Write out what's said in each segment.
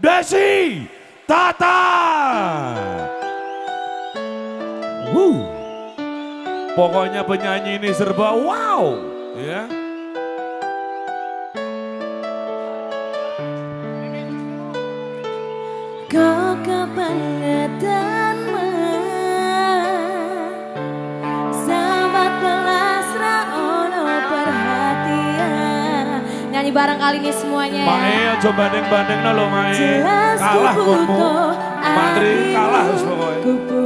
Desi Tata. Woo. Pokoknya penyanyi ini serba wow, ya. Yeah. Kau kapan datang? barangkali ini semuanya ya. Mae aja bandeng-bandeng lo Mae. Kalah gunmu. Matri kalah wis pokoknya.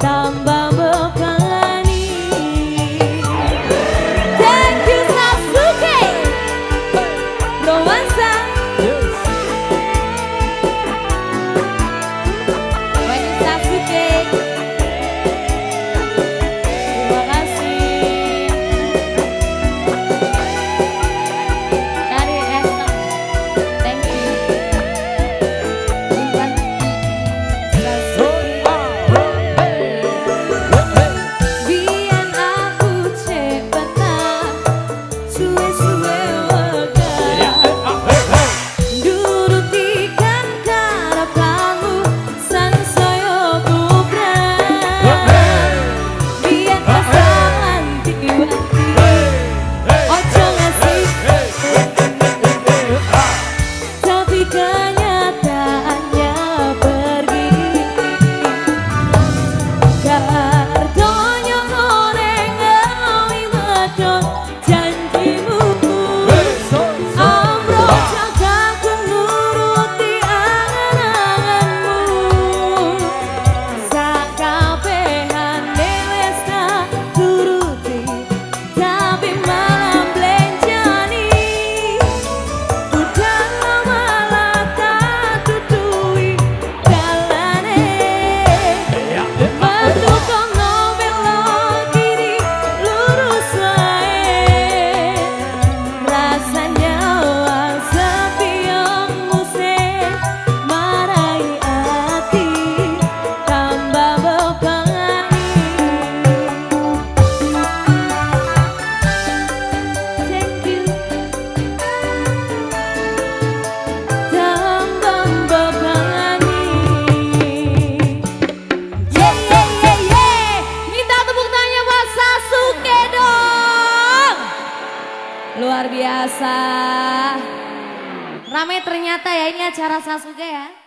tambah ternyata ya ini acara Sasuke ya.